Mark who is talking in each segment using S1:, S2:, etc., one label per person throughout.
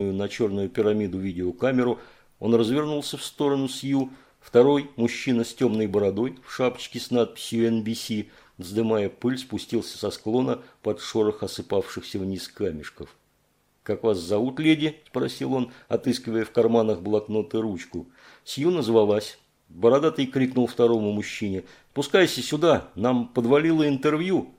S1: на черную пирамиду видеокамеру, он развернулся в сторону Сью. Второй, мужчина с темной бородой, в шапочке с надписью NBC, вздымая пыль, спустился со склона под шорох осыпавшихся вниз камешков. «Как вас зовут, леди?» – спросил он, отыскивая в карманах блокнот и ручку. Сью назвалась. Бородатый крикнул второму мужчине. «Спускайся сюда, нам подвалило интервью».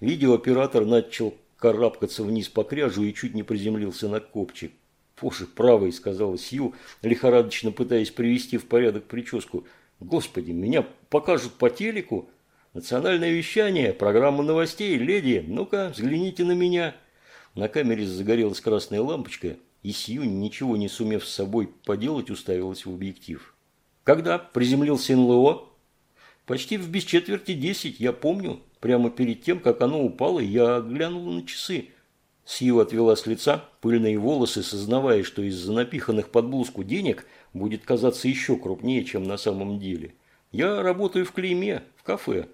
S1: Видеооператор начал карабкаться вниз по кряжу и чуть не приземлился на копчик. «Боже, правый», – сказала Сью, лихорадочно пытаясь привести в порядок прическу. «Господи, меня покажут по телеку? Национальное вещание, программа новостей, леди, ну-ка, взгляните на меня». На камере загорелась красная лампочка, и Сью, ничего не сумев с собой поделать, уставилась в объектив. «Когда приземлился НЛО?» «Почти в без четверти десять, я помню. Прямо перед тем, как оно упало, я глянула на часы». Сью отвела с лица пыльные волосы, сознавая, что из-за напиханных под блузку денег будет казаться еще крупнее, чем на самом деле. «Я работаю в клейме, в кафе.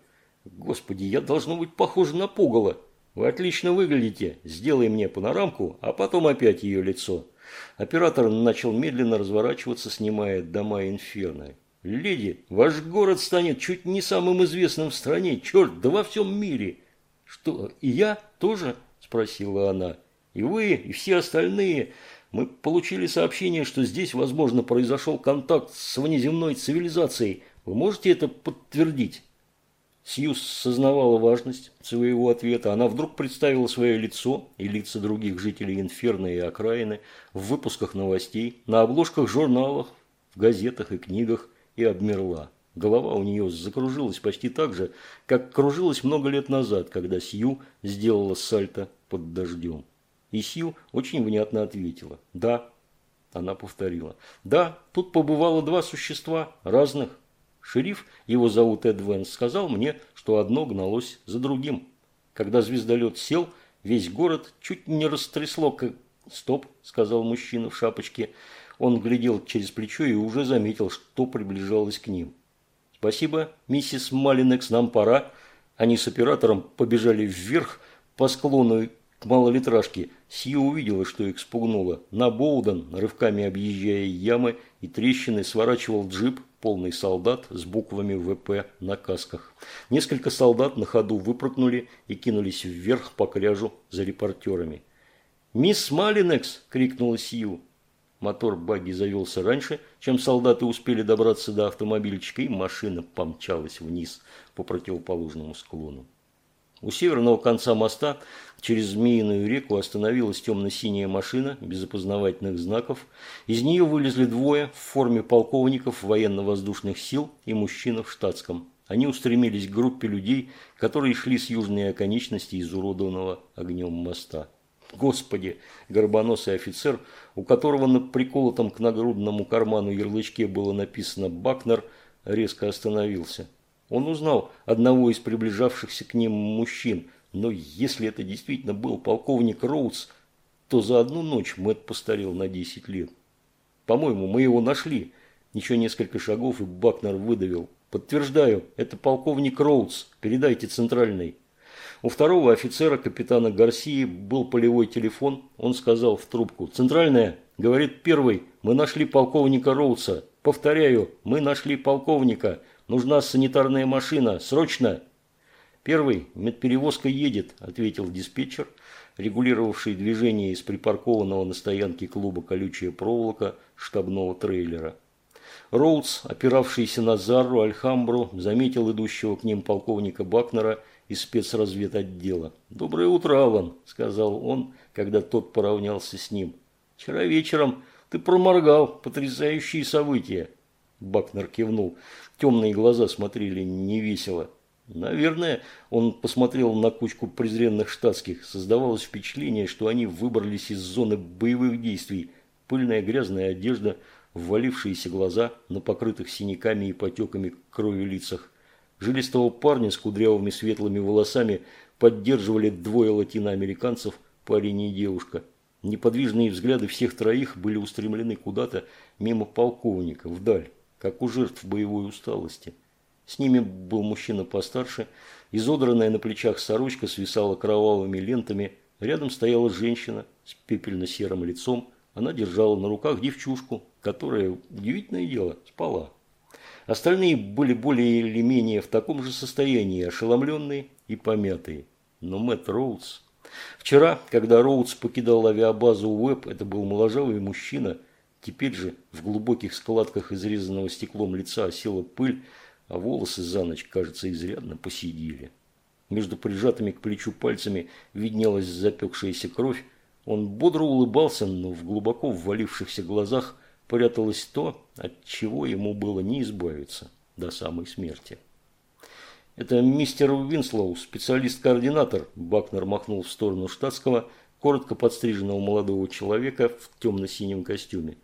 S1: Господи, я должно быть похожа на пугало». «Вы отлично выглядите. Сделай мне панорамку, а потом опять ее лицо». Оператор начал медленно разворачиваться, снимая дома Инферно. «Леди, ваш город станет чуть не самым известным в стране. Черт, да во всем мире!» «Что, и я тоже?» – спросила она. «И вы, и все остальные. Мы получили сообщение, что здесь, возможно, произошел контакт с внеземной цивилизацией. Вы можете это подтвердить?» Сьюз сознавала важность своего ответа. Она вдруг представила свое лицо и лица других жителей Инферно и окраины в выпусках новостей, на обложках журналов, в газетах и книгах и обмерла. Голова у нее закружилась почти так же, как кружилась много лет назад, когда Сью сделала сальто под дождем. И Сью очень внятно ответила «Да». Она повторила «Да, тут побывало два существа, разных, Шериф, его зовут Эд Венс, сказал мне, что одно гналось за другим. Когда звездолет сел, весь город чуть не растрясло, как... «Стоп», – сказал мужчина в шапочке. Он глядел через плечо и уже заметил, что приближалось к ним. «Спасибо, миссис Малинекс, нам пора». Они с оператором побежали вверх по склону к малолитражке. Сью увидела, что их спугнуло. На Боуден, рывками объезжая ямы и трещины, сворачивал джип, полный солдат с буквами ВП на касках. Несколько солдат на ходу выпрыгнули и кинулись вверх по кряжу за репортерами. «Мисс Малинекс!» – крикнула Сью. Мотор багги завелся раньше, чем солдаты успели добраться до автомобильчика, и машина помчалась вниз по противоположному склону. У северного конца моста через Змеиную реку остановилась темно-синяя машина без опознавательных знаков. Из нее вылезли двое в форме полковников военно-воздушных сил и мужчина в штатском. Они устремились к группе людей, которые шли с южной оконечности изуродованного огнем моста. Господи! Горбоносый офицер, у которого на приколотом к нагрудному карману ярлычке было написано «Бакнер», резко остановился. Он узнал одного из приближавшихся к ним мужчин, но если это действительно был полковник Роудс, то за одну ночь Мэтт постарел на 10 лет. По-моему, мы его нашли. Еще несколько шагов, и Бакнер выдавил. Подтверждаю, это полковник Роудс. Передайте центральный. У второго офицера, капитана Гарсии, был полевой телефон. Он сказал в трубку. «Центральная?» Говорит первый. «Мы нашли полковника Роудса. Повторяю, мы нашли полковника. Нужна санитарная машина. Срочно!» «Первый, медперевозка едет», – ответил диспетчер, регулировавший движение из припаркованного на стоянке клуба «Колючая проволока» штабного трейлера. Роудс, опиравшийся на Зарру Альхамбру, заметил идущего к ним полковника Бакнера из спецразведотдела. «Доброе утро, Алан», – сказал он, когда тот поравнялся с ним. «Вчера вечером ты проморгал потрясающие события». Бакнер кивнул. Темные глаза смотрели невесело. Наверное, он посмотрел на кучку презренных штатских. Создавалось впечатление, что они выбрались из зоны боевых действий. Пыльная грязная одежда, ввалившиеся глаза на покрытых синяками и потеками крови лицах. Жилистого парня с кудрявыми светлыми волосами поддерживали двое латиноамериканцев, парень и девушка. Неподвижные взгляды всех троих были устремлены куда-то мимо полковника, вдаль как у жертв боевой усталости. С ними был мужчина постарше, изодранная на плечах сорочка свисала кровавыми лентами, рядом стояла женщина с пепельно-серым лицом, Она держала на руках девчушку, которая, удивительное дело, спала. Остальные были более или менее в таком же состоянии, ошеломленные и помятые. Но Мэтт Роудс... Вчера, когда Роудс покидал авиабазу Уэб, это был моложавый мужчина. Теперь же в глубоких складках изрезанного стеклом лица осела пыль, а волосы за ночь, кажется, изрядно посидели. Между прижатыми к плечу пальцами виднелась запекшаяся кровь. Он бодро улыбался, но в глубоко ввалившихся глазах пряталось то, от чего ему было не избавиться до самой смерти. «Это мистер Уинслоу, специалист-координатор», – Бакнер махнул в сторону штатского, коротко подстриженного молодого человека в темно-синем костюме.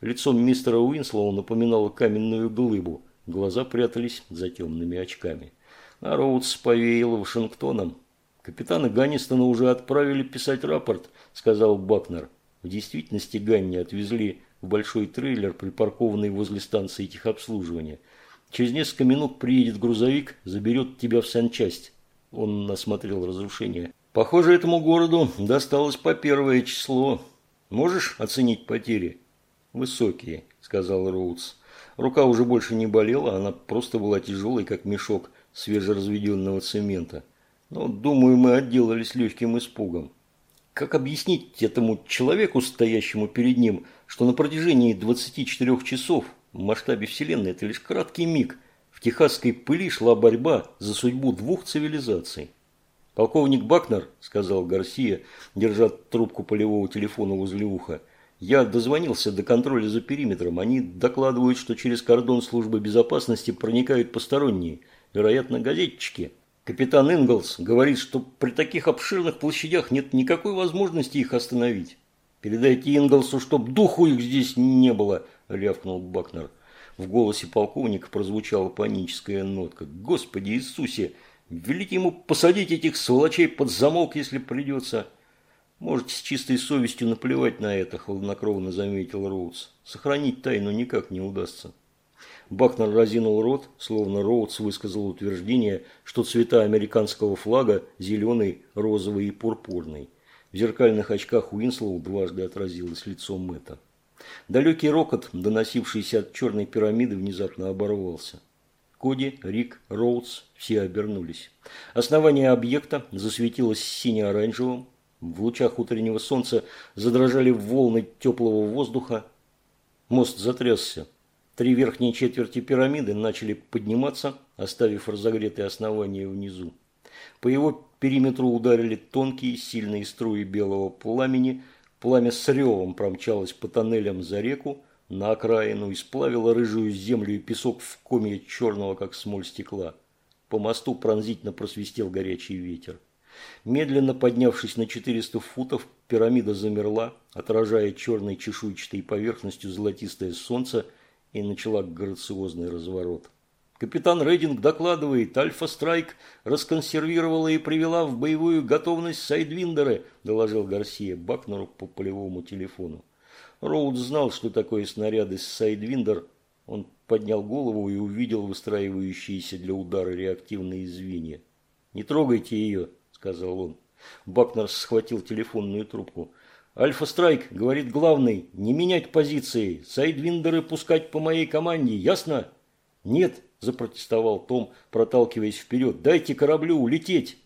S1: Лицом мистера Уинслоу напоминало каменную глыбу, глаза прятались за темными очками. На Роудса повеяло Вашингтоном. «Капитана Ганнистона уже отправили писать рапорт», – сказал Бакнер. В действительности Ганни отвезли большой трейлер, припаркованный возле станции техобслуживания. Через несколько минут приедет грузовик, заберет тебя в санчасть. Он осмотрел разрушение. Похоже, этому городу досталось по первое число. Можешь оценить потери? Высокие, сказал Роудс. Рука уже больше не болела, она просто была тяжелой, как мешок свежеразведенного цемента. Но, думаю, мы отделались легким испугом. Как объяснить этому человеку, стоящему перед ним, что на протяжении 24 часов в масштабе Вселенной это лишь краткий миг, в техасской пыли шла борьба за судьбу двух цивилизаций? «Полковник Бакнер», – сказал Гарсия, держа трубку полевого телефона возле уха, – «я дозвонился до контроля за периметром. Они докладывают, что через кордон службы безопасности проникают посторонние, вероятно, газетчики». Капитан Инглс говорит, что при таких обширных площадях нет никакой возможности их остановить. Передайте Инглсу, чтоб духу их здесь не было, рявкнул Бакнер. В голосе полковника прозвучала паническая нотка. Господи Иисусе, велите ему посадить этих сволочей под замок, если придется. Можете с чистой совестью наплевать на это, хладнокровно заметил Роудс. Сохранить тайну никак не удастся. Бакнер разинул рот, словно Роудс высказал утверждение, что цвета американского флага – зеленый, розовый и пурпурный. В зеркальных очках Уинслоу дважды отразилось лицо Мэтта. Далекий рокот, доносившийся от черной пирамиды, внезапно оборвался. Коди, Рик, Роудс – все обернулись. Основание объекта засветилось сине-оранжевым. В лучах утреннего солнца задрожали волны теплого воздуха. Мост затрясся. Три верхние четверти пирамиды начали подниматься, оставив разогретые основания внизу. По его периметру ударили тонкие сильные струи белого пламени. Пламя с ревом промчалось по тоннелям за реку, на окраину и сплавило рыжую землю и песок в коме черного, как смоль стекла. По мосту пронзительно просвистел горячий ветер. Медленно поднявшись на 400 футов, пирамида замерла, отражая черной чешуйчатой поверхностью золотистое солнце – и начала грациозный разворот. Капитан Рейдинг докладывает, Альфа-Страйк расконсервировала и привела в боевую готовность Сайдвиндеры, доложил Гарсия Бакнеру по полевому телефону. Роуд знал, что такое снаряды Сайдвиндер. Он поднял голову и увидел выстраивающиеся для удара реактивные звенья. «Не трогайте ее», – сказал он. Бакнер схватил телефонную трубку. Альфа-Страйк, говорит главный, не менять позиции, сайдвиндеры пускать по моей команде, ясно? Нет, запротестовал Том, проталкиваясь вперед, дайте кораблю улететь.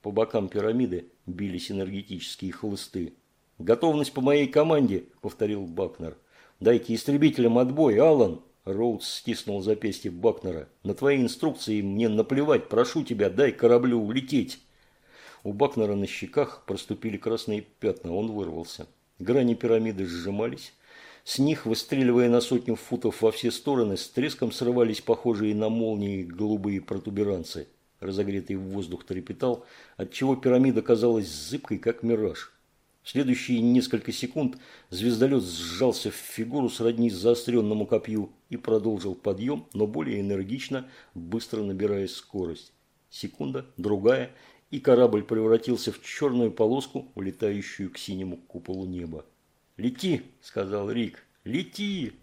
S1: По бокам пирамиды бились энергетические хлысты. «Готовность по моей команде», – повторил Бакнер. «Дайте истребителям отбой, Аллан!» Роудс стиснул запястье Бакнера. «На твои инструкции мне наплевать, прошу тебя, дай кораблю улететь!» У Бакнера на щеках проступили красные пятна, он вырвался. Грани пирамиды сжимались. С них, выстреливая на сотню футов во все стороны, с треском срывались похожие на молнии голубые протуберанцы. Разогретый воздух трепетал, отчего пирамида казалась зыбкой, как мираж. В следующие несколько секунд звездолет сжался в фигуру сродни заостренному копью и продолжил подъем, но более энергично, быстро набирая скорость. Секунда, другая, и корабль превратился в черную полоску, улетающую к синему куполу неба. «Лети!» – сказал Рик. «Лети!»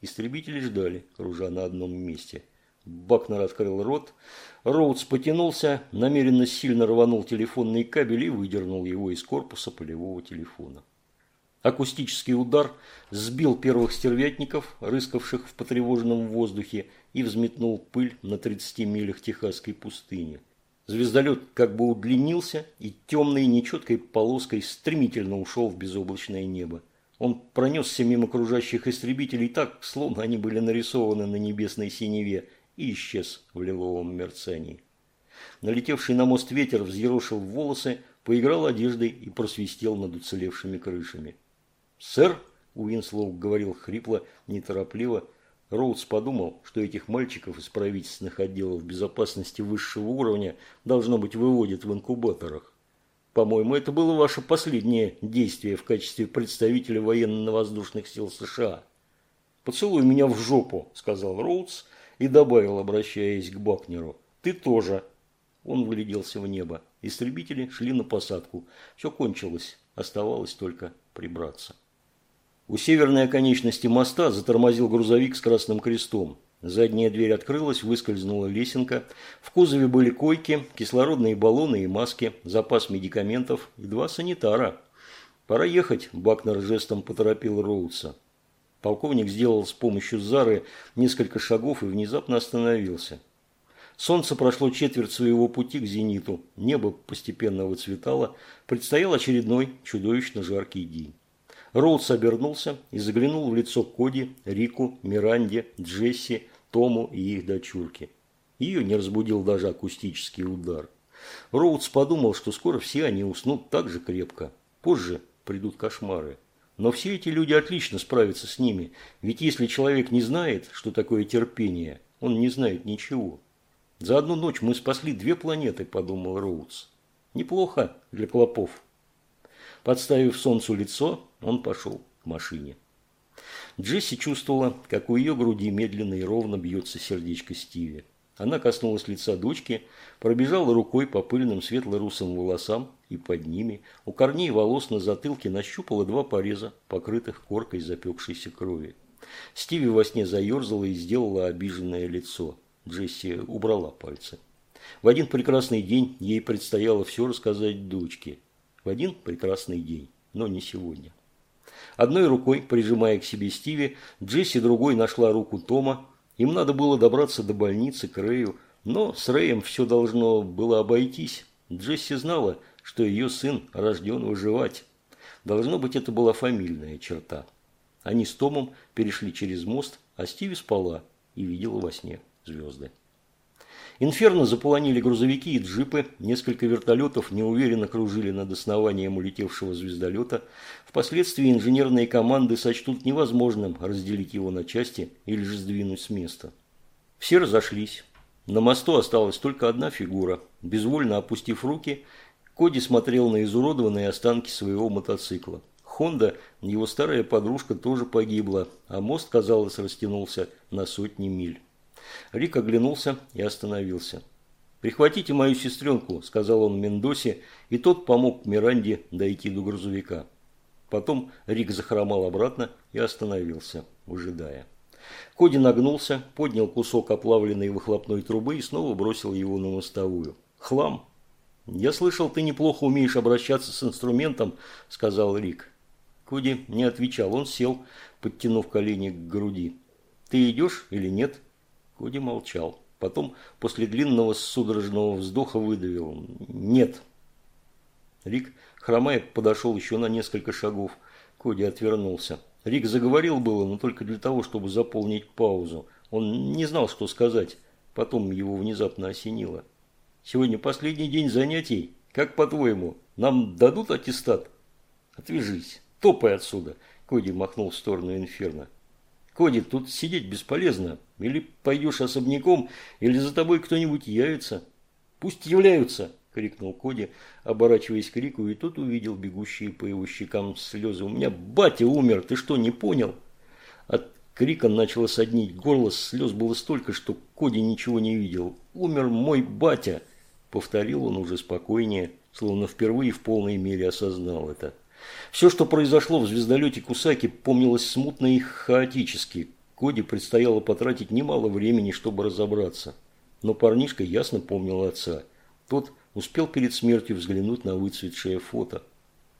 S1: Истребители ждали, кружа на одном месте. Бакнер открыл рот. Роудс потянулся, намеренно сильно рванул телефонный кабель и выдернул его из корпуса полевого телефона. Акустический удар сбил первых стервятников, рыскавших в потревоженном воздухе, и взметнул пыль на 30 милях Техасской пустыни. Звездолет как бы удлинился и темной нечеткой полоской стремительно ушел в безоблачное небо. Он пронесся мимо окружающих истребителей так, словно они были нарисованы на небесной синеве, и исчез в лиловом мерцании. Налетевший на мост ветер взъерошил волосы, поиграл одеждой и просвистел над уцелевшими крышами. «Сэр!» – Уинслоу говорил хрипло, неторопливо. Роудс подумал, что этих мальчиков из правительственных отделов безопасности высшего уровня должно быть выводят в инкубаторах. По-моему, это было ваше последнее действие в качестве представителя военно-воздушных сил США. «Поцелуй меня в жопу», – сказал Роудс и добавил, обращаясь к Бакнеру. «Ты тоже». Он вгляделся в небо. Истребители шли на посадку. Все кончилось. Оставалось только прибраться. У северной оконечности моста затормозил грузовик с красным крестом. Задняя дверь открылась, выскользнула лесенка. В кузове были койки, кислородные баллоны и маски, запас медикаментов и два санитара. «Пора ехать», – Бакнер жестом поторопил Роудса. Полковник сделал с помощью Зары несколько шагов и внезапно остановился. Солнце прошло четверть своего пути к зениту, небо постепенно выцветало, предстоял очередной чудовищно жаркий день. Роудс обернулся и заглянул в лицо Коди, Рику, Миранде, Джесси, Тому и их дочурке. Ее не разбудил даже акустический удар. Роудс подумал, что скоро все они уснут так же крепко. Позже придут кошмары. Но все эти люди отлично справятся с ними, ведь если человек не знает, что такое терпение, он не знает ничего. За одну ночь мы спасли две планеты, подумал Роудс. Неплохо для клопов. Подставив солнцу лицо, он пошел к машине. Джесси чувствовала, как у ее груди медленно и ровно бьется сердечко Стиви. Она коснулась лица дочки, пробежала рукой по пыльным светло-русым волосам и под ними, у корней волос на затылке нащупала два пореза, покрытых коркой запекшейся крови. Стиви во сне заерзала и сделала обиженное лицо. Джесси убрала пальцы. В один прекрасный день ей предстояло все рассказать дочке. В один прекрасный день, но не сегодня. Одной рукой, прижимая к себе Стиви, Джесси другой нашла руку Тома. Им надо было добраться до больницы к Рэю, но с Рэем все должно было обойтись. Джесси знала, что ее сын рожден выживать. Должно быть, это была фамильная черта. Они с Томом перешли через мост, а Стиви спала и видела во сне звезды. Инферно заполонили грузовики и джипы, несколько вертолетов неуверенно кружили над основанием улетевшего звездолета. Впоследствии инженерные команды сочтут невозможным разделить его на части или же сдвинуть с места. Все разошлись. На мосту осталась только одна фигура. Безвольно опустив руки, Коди смотрел на изуродованные останки своего мотоцикла. Хонда, его старая подружка, тоже погибла, а мост, казалось, растянулся на сотни миль. Рик оглянулся и остановился. «Прихватите мою сестренку», – сказал он Мендосе, и тот помог Миранде дойти до грузовика. Потом Рик захромал обратно и остановился, выжидая. Коди нагнулся, поднял кусок оплавленной выхлопной трубы и снова бросил его на мостовую. «Хлам!» «Я слышал, ты неплохо умеешь обращаться с инструментом», – сказал Рик. Коди не отвечал, он сел, подтянув колени к груди. «Ты идешь или нет?» Коди молчал. Потом, после длинного судорожного вздоха, выдавил «Нет». Рик, хромая, подошел еще на несколько шагов. Коди отвернулся. Рик заговорил было, но только для того, чтобы заполнить паузу. Он не знал, что сказать. Потом его внезапно осенило. «Сегодня последний день занятий. Как по-твоему, нам дадут аттестат?» «Отвяжись. Топай отсюда!» Коди махнул в сторону инферно. «Коди, тут сидеть бесполезно. Или пойдешь особняком, или за тобой кто-нибудь явится. Пусть являются, крикнул Коди, оборачиваясь к Рику, и тот увидел бегущие по его щекам слезы. У меня батя умер, ты что, не понял? От крика начало соднить горло, слез было столько, что Коди ничего не видел. Умер мой батя, повторил он уже спокойнее, словно впервые в полной мере осознал это. Все, что произошло в звездолете Кусаки, помнилось смутно и хаотически. Коди предстояло потратить немало времени, чтобы разобраться. Но парнишка ясно помнил отца. Тот успел перед смертью взглянуть на выцветшее фото.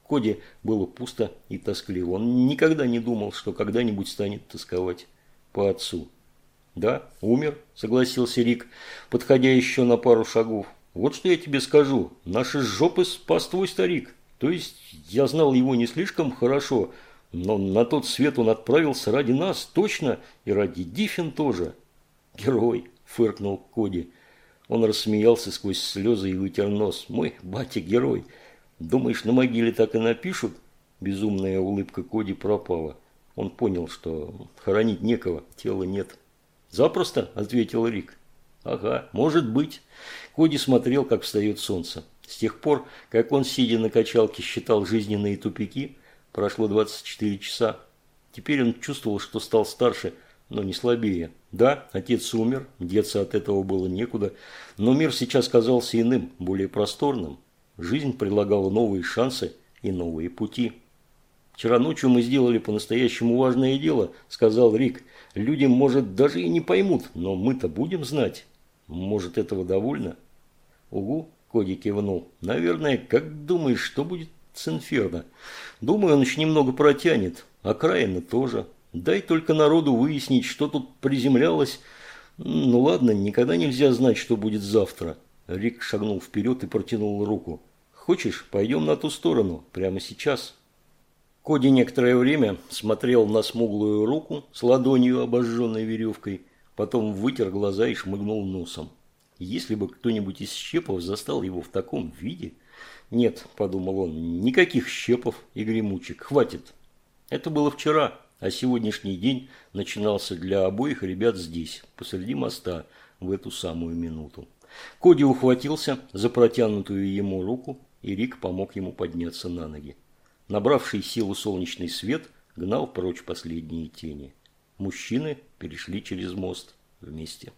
S1: Коди было пусто и тоскливо. Он никогда не думал, что когда-нибудь станет тосковать по отцу. «Да, умер», – согласился Рик, подходя еще на пару шагов. «Вот что я тебе скажу. Наши жопы спас твой старик. То есть я знал его не слишком хорошо, но на тот свет он отправился ради нас, точно, и ради Диффин тоже». «Герой», – фыркнул Коди. Он рассмеялся сквозь слезы и вытер нос. «Мой батя герой. Думаешь, на могиле так и напишут?» Безумная улыбка Коди пропала. Он понял, что хоронить некого, тела нет. «Запросто», – ответил Рик. «Ага, может быть». Коди смотрел, как встает солнце. С тех пор, как он, сидя на качалке, считал жизненные тупики, прошло 24 часа. Теперь он чувствовал, что стал старше, но не слабее. Да, отец умер, деться от этого было некуда, но мир сейчас казался иным, более просторным. Жизнь предлагала новые шансы и новые пути. «Вчера ночью мы сделали по-настоящему важное дело», – сказал Рик. «Люди, может, даже и не поймут, но мы-то будем знать. Может, этого довольно?» «Угу», – Коди кивнул. «Наверное, как думаешь, что будет с Инферно? Думаю, он еще немного протянет. Окраина тоже. Дай только народу выяснить, что тут приземлялось. Ну ладно, никогда нельзя знать, что будет завтра». Рик шагнул вперед и протянул руку. «Хочешь, пойдем на ту сторону, прямо сейчас?» Коди некоторое время смотрел на смуглую руку с ладонью, обожженной веревкой, потом вытер глаза и шмыгнул носом. Если бы кто-нибудь из щепов застал его в таком виде... Нет, подумал он, никаких щепов и гремучек, хватит. Это было вчера, а сегодняшний день начинался для обоих ребят здесь, посреди моста, в эту самую минуту. Коди ухватился за протянутую ему руку, и Рик помог ему подняться на ноги. Набравший силу солнечный свет гнал прочь последние тени. Мужчины перешли через мост вместе.